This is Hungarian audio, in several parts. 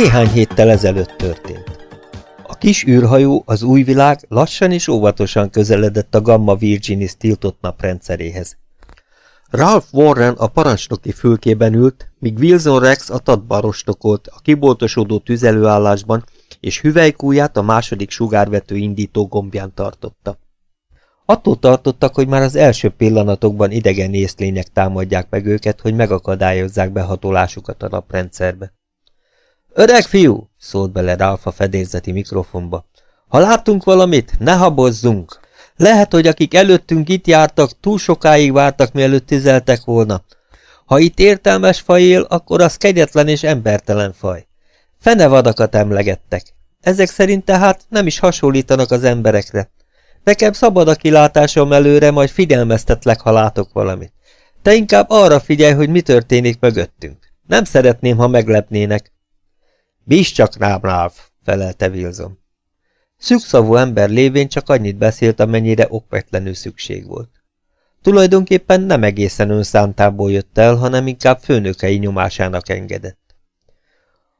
Néhány héttel ezelőtt történt. A kis űrhajó, az új világ lassan és óvatosan közeledett a Gamma Virginis tiltott naprendszeréhez. Ralph Warren a parancsnoki fülkében ült, míg Wilson Rex a tadban rostokolt a kiboltosodó tüzelőállásban, és hüvelykúját a második sugárvető indító gombján tartotta. Attól tartottak, hogy már az első pillanatokban idegen észlények támadják meg őket, hogy megakadályozzák behatolásukat a naprendszerbe. Öreg fiú, szólt bele Ralph a fedélzeti mikrofonba. Ha látunk valamit, ne habozzunk. Lehet, hogy akik előttünk itt jártak, túl sokáig vártak, mielőtt tüzeltek volna. Ha itt értelmes faj él, akkor az kegyetlen és embertelen faj. Fenevadakat emlegettek. Ezek szerint tehát nem is hasonlítanak az emberekre. Nekem szabad a kilátásom előre, majd figyelmeztetlek, ha látok valamit. Te inkább arra figyelj, hogy mi történik mögöttünk. Nem szeretném, ha meglepnének. Bízz csak rám, Ralph, felelte Wilson. Szükszavú ember lévén csak annyit beszélt, amennyire okvetlenül szükség volt. Tulajdonképpen nem egészen önszántából jött el, hanem inkább főnökei nyomásának engedett.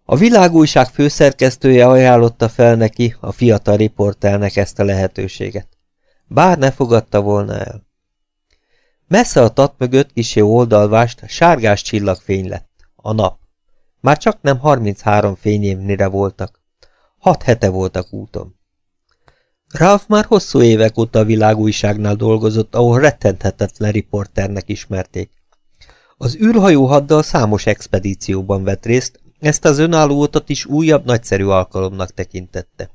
A világújság főszerkesztője ajánlotta fel neki, a fiatal riportelnek ezt a lehetőséget. Bár ne fogadta volna el. Messze a tat mögött kisé oldalvást sárgás csillagfény lett, a nap. Már csak nem 33 fényévnire voltak. Hat hete voltak úton. Ralph már hosszú évek óta a világújságnál dolgozott, ahol rettenthetetlen riporternek ismerték. Az űrhajó haddal számos expedícióban vett részt, ezt az önálló utat is újabb nagyszerű alkalomnak tekintette.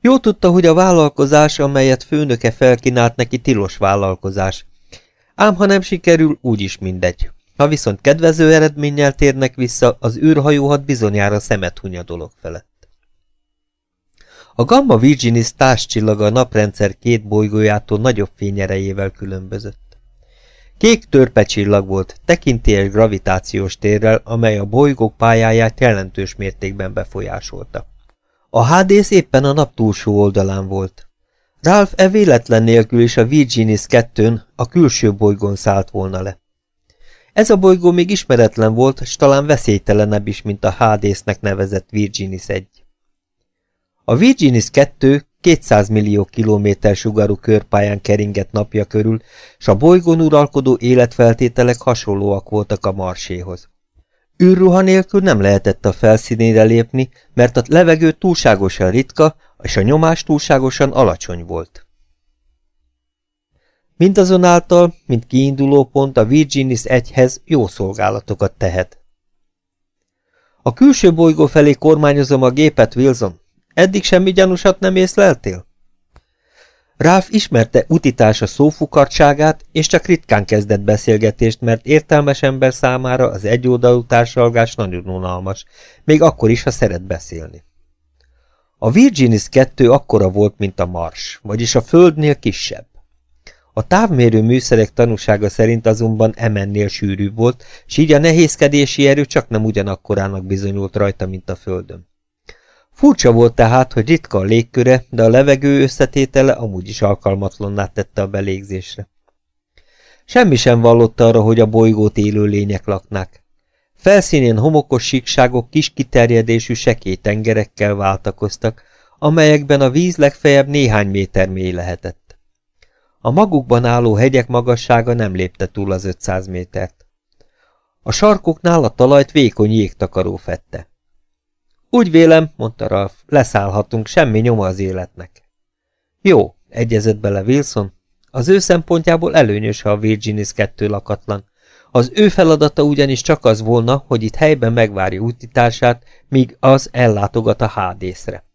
Jó tudta, hogy a vállalkozás, amelyet főnöke felkínált neki tilos vállalkozás. Ám ha nem sikerül, úgyis mindegy. Ha viszont kedvező eredménnyel térnek vissza, az űrhajóhat bizonyára szemet hunya dolog felett. A Gamma Virginis társcsillaga a naprendszer két bolygójától nagyobb fényerejével különbözött. Kék törpecsillag volt, tekintélyes gravitációs térrel, amely a bolygók pályáját jelentős mértékben befolyásolta. A Hades éppen a nap túlsó oldalán volt. Ralph e véletlen nélkül is a Virginis 2 a külső bolygón szállt volna le. Ez a bolygó még ismeretlen volt, és talán veszélytelenebb is, mint a Hadesnek nevezett Virginis 1. A Virginis 2 200 millió kilométer sugarú körpályán keringett napja körül, s a bolygón uralkodó életfeltételek hasonlóak voltak a marséhoz. űrruha nélkül nem lehetett a felszínére lépni, mert a levegő túlságosan ritka, és a nyomás túlságosan alacsony volt. Mindazonáltal, mint kiinduló pont a Virginis egyhez jó szolgálatokat tehet. A külső bolygó felé kormányozom a gépet, Wilson. Eddig semmi gyanúsat nem észleltél? Ráf ismerte utitása szófukartságát, és csak ritkán kezdett beszélgetést, mert értelmes ember számára az egyoldalú társalgás nagyon unalmas, még akkor is, ha szeret beszélni. A Virginis 2 akkora volt, mint a Mars, vagyis a Földnél kisebb. A távmérő műszerek tanúsága szerint azonban emennél sűrűbb volt, s így a nehézkedési erő csak nem ugyanakkorának bizonyult rajta, mint a Földön. Furcsa volt tehát, hogy ritka a légköre, de a levegő összetétele amúgy is alkalmatlanná tette a belégzésre. Semmi sem vallott arra, hogy a bolygót élő lények laknák. Felszínén homokos síkságok kis kiterjedésű sekély tengerekkel váltakoztak, amelyekben a víz legfeljebb néhány méter mély lehetett. A magukban álló hegyek magassága nem lépte túl az 500 métert. A sarkoknál a talajt vékony jégtakaró fette. Úgy vélem, mondta Ralph, leszállhatunk, semmi nyoma az életnek. Jó, egyezett bele Wilson. Az ő szempontjából előnyös, ha a Virginis kettő lakatlan. Az ő feladata ugyanis csak az volna, hogy itt helyben megvárja útitársát, míg az ellátogat a hádészre.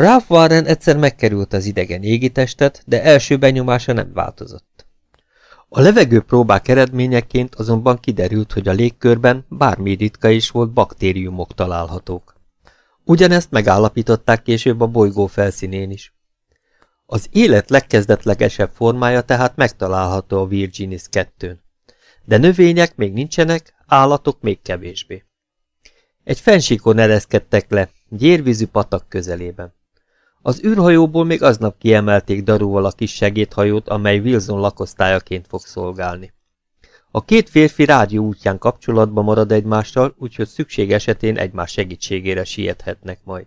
Ralph Warren egyszer megkerült az idegen égitestet, de első benyomása nem változott. A levegő próbák eredményeként azonban kiderült, hogy a légkörben bármi ritka is volt baktériumok találhatók. Ugyanezt megállapították később a bolygó felszínén is. Az élet legkezdetlegesebb formája tehát megtalálható a Virginis 2-n. De növények még nincsenek, állatok még kevésbé. Egy fensíkon ereszkedtek le, gyérvízű patak közelében. Az űrhajóból még aznap kiemelték darúval a kis segédhajót, amely Wilson lakosztályaként fog szolgálni. A két férfi rádió útján kapcsolatban marad egymással, úgyhogy szükség esetén egymás segítségére siethetnek majd.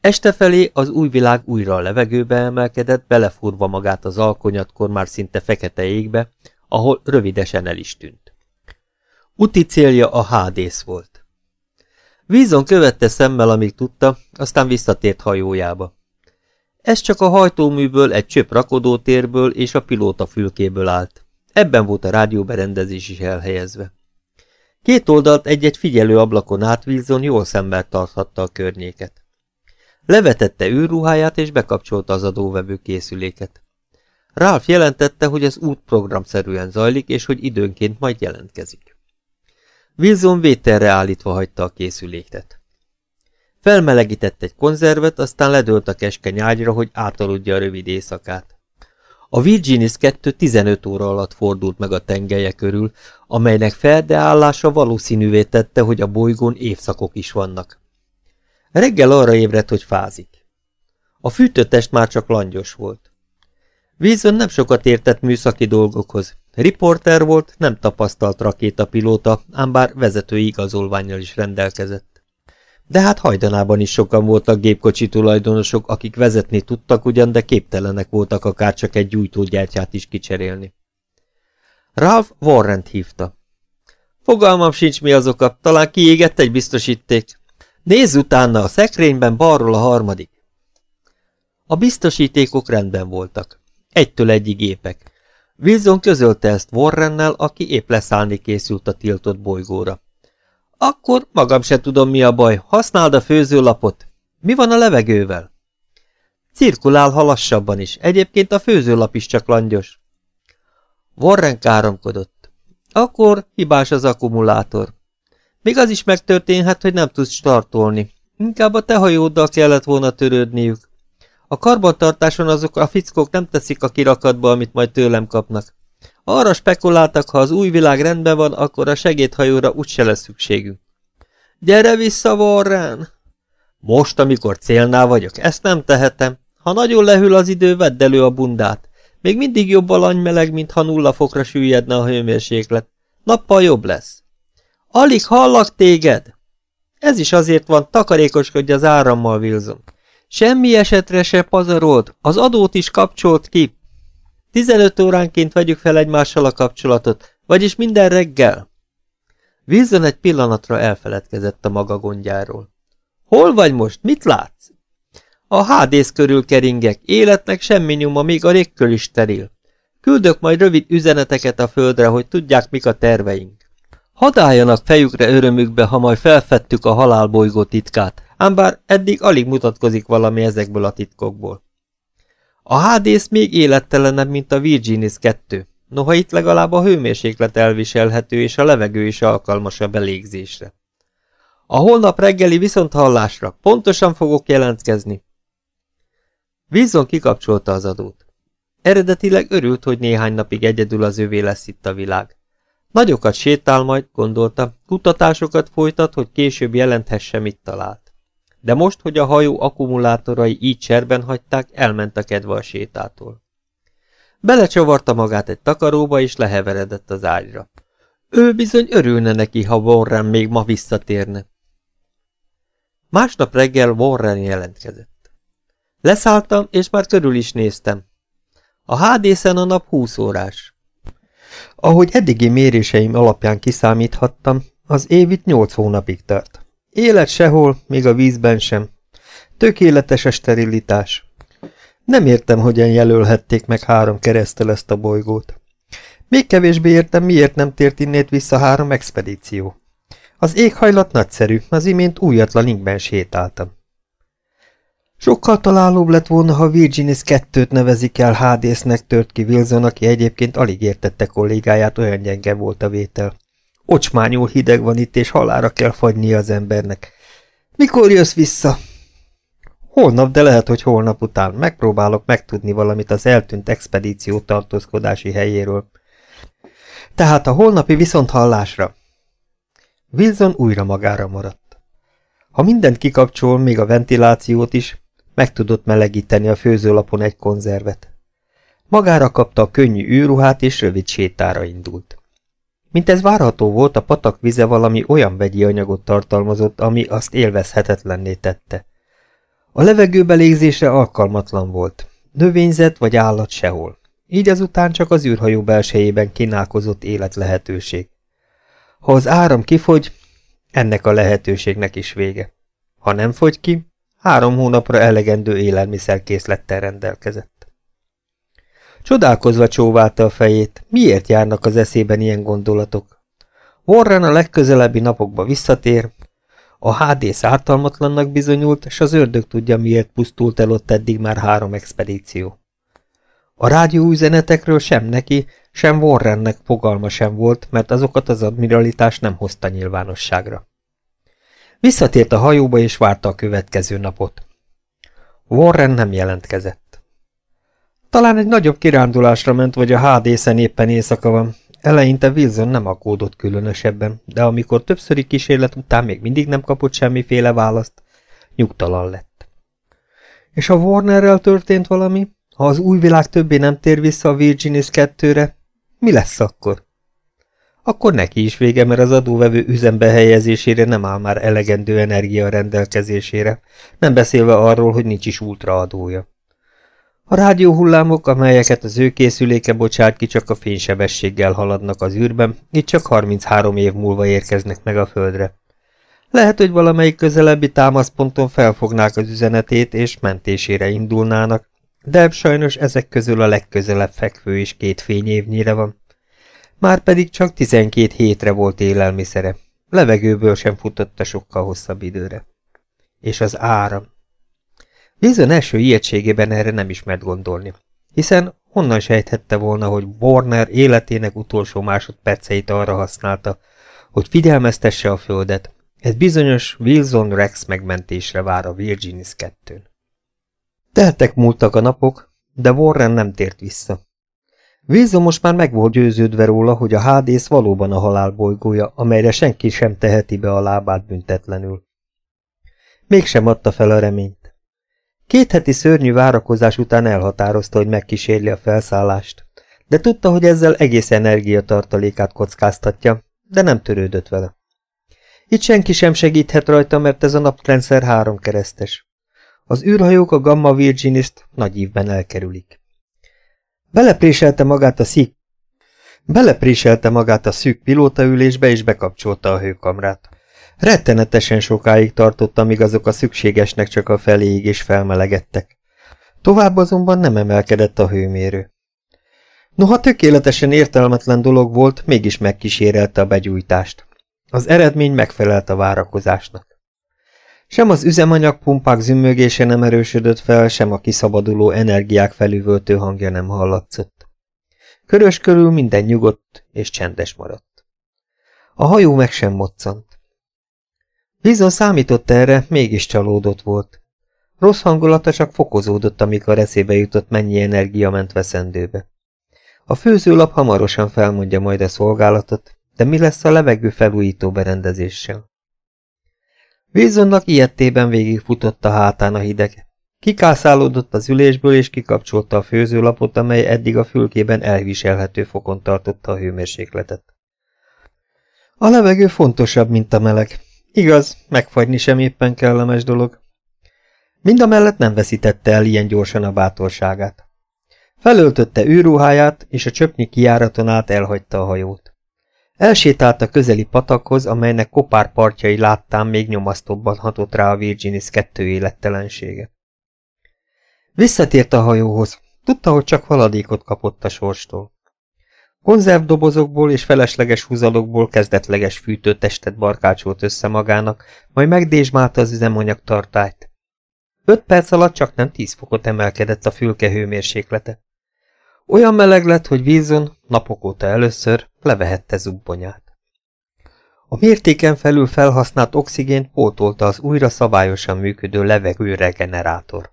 Este felé az új világ újra a levegőbe emelkedett, belefúrva magát az alkonyatkor már szinte fekete égbe, ahol rövidesen el is tűnt. Uti célja a Hádész volt. Vízon követte szemmel, amíg tudta, aztán visszatért hajójába. Ez csak a hajtóműből, egy csöp rakodótérből és a pilóta fülkéből állt. Ebben volt a rádióberendezés is elhelyezve. Két oldalt egy-egy figyelő ablakon át Wilson jól szemmel tarthatta a környéket. Levetette űrruháját és bekapcsolta az adóvevő készüléket. Ralph jelentette, hogy az út programszerűen zajlik, és hogy időnként majd jelentkezik. Wilson vételre állítva hagyta a készüléket. Felmelegített egy konzervet, aztán ledőlt a keskeny ágyra, hogy átaludja a rövid éjszakát. A Virginis 2 15 óra alatt fordult meg a tengelye körül, amelynek feldeállása valószínűvé tette, hogy a bolygón évszakok is vannak. Reggel arra ébredt, hogy fázik. A fűtőtest már csak langyos volt. Vízön nem sokat értett műszaki dolgokhoz. Riporter volt, nem tapasztalt rakétapilóta, ám bár vezetői igazolványjal is rendelkezett. De hát hajdanában is sokan voltak gépkocsi tulajdonosok, akik vezetni tudtak ugyan, de képtelenek voltak akár csak egy gyújtógyártyát is kicserélni. Ralph Warrent hívta. Fogalmam sincs mi azokat, talán kiégett egy biztosíték. Nézz utána, a szekrényben balról a harmadik. A biztosítékok rendben voltak. Egytől egyig gépek. Wilson közölte ezt Warrennel, aki épp leszállni készült a tiltott bolygóra. Akkor magam se tudom, mi a baj. Használd a főzőlapot. Mi van a levegővel? Cirkulál, ha lassabban is. Egyébként a főzőlap is csak langyos. Warren káromkodott. Akkor hibás az akkumulátor. Még az is megtörténhet, hogy nem tudsz startolni. Inkább a te hajóddal kellett volna törődniük. A karbantartáson azok a fickók nem teszik a kirakatba, amit majd tőlem kapnak. Arra spekuláltak, ha az új világ rendben van, akkor a segédhajóra úgyse lesz szükségünk. Gyere vissza, Warren! Most, amikor célnál vagyok, ezt nem tehetem. Ha nagyon lehűl az idő, vedd elő a bundát. Még mindig jobb a meleg, mint ha nulla fokra süllyedne a hőmérséklet. Nappal jobb lesz. Alig hallak téged! Ez is azért van, takarékoskodj az árammal, Wilson. Semmi esetre se pazarolt, az adót is kapcsolt ki. 15 óránként vegyük fel egymással a kapcsolatot, vagyis minden reggel. Wilson egy pillanatra elfeledkezett a maga gondjáról. Hol vagy most? Mit látsz? A hádész körül keringek, életnek semmi nyoma, még a régköl is teril. Küldök majd rövid üzeneteket a földre, hogy tudják, mik a terveink. Hadd fejükre örömükbe, ha majd felfedtük a halálbolygó titkát, ám bár eddig alig mutatkozik valami ezekből a titkokból. A hádész még élettelenebb, mint a Virginis 2, noha itt legalább a hőmérséklet elviselhető és a levegő is alkalmas a belégzésre. A holnap reggeli viszonthallásra pontosan fogok jelentkezni. Wilson kikapcsolta az adót. Eredetileg örült, hogy néhány napig egyedül az övé lesz itt a világ. Nagyokat sétál majd, gondolta, kutatásokat folytat, hogy később jelenthesse, mit talált. De most, hogy a hajó akkumulátorai így cserben hagyták, elment a kedve a sétától. Belecsavarta magát egy takaróba, és leheveredett az ágyra. Ő bizony örülne neki, ha Warren még ma visszatérne. Másnap reggel Warren jelentkezett. Leszálltam, és már körül is néztem. A hádészen a nap húsz órás. Ahogy eddigi méréseim alapján kiszámíthattam, az év itt nyolc hónapig tart. Élet sehol, még a vízben sem. Tökéletes a sterilitás. Nem értem, hogyan jelölhették meg három keresztel ezt a bolygót. Még kevésbé értem, miért nem tért innét vissza három expedíció. Az éghajlat nagyszerű, az imént újatlan inkben sétáltam. Sokkal találóbb lett volna, ha Virginis kettőt nevezik el hádésznek tört ki Wilson, aki egyébként alig értette kollégáját, olyan gyenge volt a vétel. Ocsmányul hideg van itt, és halára kell fagynia az embernek. Mikor jössz vissza? Holnap, de lehet, hogy holnap után. Megpróbálok megtudni valamit az eltűnt expedíció tartózkodási helyéről. Tehát a holnapi viszont hallásra. Wilson újra magára maradt. Ha mindent kikapcsol, még a ventilációt is, meg tudott melegíteni a főzőlapon egy konzervet. Magára kapta a könnyű űrruhát, és rövid sétára indult. Mint ez várható volt, a patak vize valami olyan vegyi anyagot tartalmazott, ami azt élvezhetetlenné tette. A levegőbe légzésre alkalmatlan volt. Növényzet vagy állat sehol. Így azután csak az űrhajó belsejében kínálkozott élet lehetőség. Ha az áram kifogy, ennek a lehetőségnek is vége. Ha nem fogy ki, három hónapra elegendő élelmiszerkészlettel rendelkezett. Csodálkozva csóválta a fejét, miért járnak az eszében ilyen gondolatok. Warren a legközelebbi napokba visszatér, a HD szártalmatlannak bizonyult, és az ördög tudja, miért pusztult el ott eddig már három expedíció. A rádióüzenetekről sem neki, sem Warrennek fogalma sem volt, mert azokat az admiralitás nem hozta nyilvánosságra. Visszatért a hajóba és várta a következő napot. Warren nem jelentkezett. Talán egy nagyobb kirándulásra ment, vagy a HD-szen éppen éjszaka van. Eleinte Wilson nem akódott különösebben, de amikor többszöri kísérlet után még mindig nem kapott semmiféle választ, nyugtalan lett. És a Warnerrel történt valami? Ha az új világ többé nem tér vissza a Virginis 2-re, mi lesz akkor? Akkor neki is vége, mert az adóvevő üzembe helyezésére nem áll már elegendő energia rendelkezésére, nem beszélve arról, hogy nincs is ultraadója. A rádióhullámok, amelyeket az ő készüléke bocsát ki, csak a fénysebességgel haladnak az űrben, itt csak 33 év múlva érkeznek meg a Földre. Lehet, hogy valamelyik közelebbi támaszponton felfognák az üzenetét, és mentésére indulnának, de sajnos ezek közül a legközelebb fekvő is két fényévnyire van. Már pedig csak 12 hétre volt élelmiszere, levegőből sem futotta sokkal hosszabb időre. És az áram. Wilson első ijegységében erre nem ismert gondolni, hiszen honnan sejthette volna, hogy Warner életének utolsó másodperceit arra használta, hogy figyelmeztesse a földet, ez bizonyos Wilson Rex megmentésre vár a Virginis 2 Teltek múltak a napok, de Warren nem tért vissza. Wilson most már meg volt győződve róla, hogy a Hádész valóban a halál bolygója, amelyre senki sem teheti be a lábát büntetlenül. Mégsem adta fel a reményt. Két heti szörnyű várakozás után elhatározta, hogy megkísérli a felszállást, de tudta, hogy ezzel egész energiatartalékát kockáztatja, de nem törődött vele. Itt senki sem segíthet rajta, mert ez a naprendszer három keresztes. Az űrhajók a Gamma Virginist nagy ívben elkerülik. Belepréselte magát a szík. Belepréselte magát a szűk pilótaülésbe, és bekapcsolta a hőkamrát. Rettenetesen sokáig tartott, amíg azok a szükségesnek csak a feléig és felmelegedtek. Tovább azonban nem emelkedett a hőmérő. Noha tökéletesen értelmetlen dolog volt, mégis megkísérelte a begyújtást. Az eredmény megfelelt a várakozásnak. Sem az üzemanyagpumpák zümmögése nem erősödött fel, sem a kiszabaduló energiák felüvöltő hangja nem hallatszott. Körös körül minden nyugodt és csendes maradt. A hajó meg sem moccant. Bizon számított erre, mégis csalódott volt. Rossz hangulata csak fokozódott, amikor eszébe jutott, mennyi energia ment veszendőbe. A főzőlap hamarosan felmondja majd a szolgálatot, de mi lesz a levegő felújító berendezéssel? Wilsonnak ilyettében végigfutott a hátán a hideg. Kikászálódott az ülésből, és kikapcsolta a főzőlapot, amely eddig a fülkében elviselhető fokon tartotta a hőmérsékletet. A levegő fontosabb, mint a meleg. Igaz, megfagyni sem éppen kellemes dolog. Mind a mellett nem veszítette el ilyen gyorsan a bátorságát. Felöltötte űrruháját, és a csöpnyi kiáraton át elhagyta a hajót. Elsétált a közeli patakhoz, amelynek kopár partjai láttán még nyomasztóbban hatott rá a Virginis kettő élettelensége. Visszatért a hajóhoz. Tudta, hogy csak haladékot kapott a sorstól. Konzervdobozokból és felesleges húzalokból kezdetleges fűtőtestet barkácsolt össze magának, majd megdésmálta az üzemanyag tartályt. Öt perc alatt csak nem tíz fokot emelkedett a fülke hőmérséklete. Olyan meleg lett, hogy vízon, napok óta először, levehette zubbonyát. A mértéken felül felhasznált oxigént pótolta az újra szabályosan működő levegőregenerátor.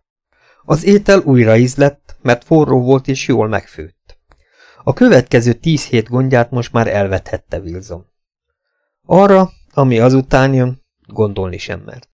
Az étel újra ízlett, mert forró volt és jól megfőtt. A következő tíz hét gondját most már elvethette Wilson. Arra, ami azután jön, gondolni sem mert.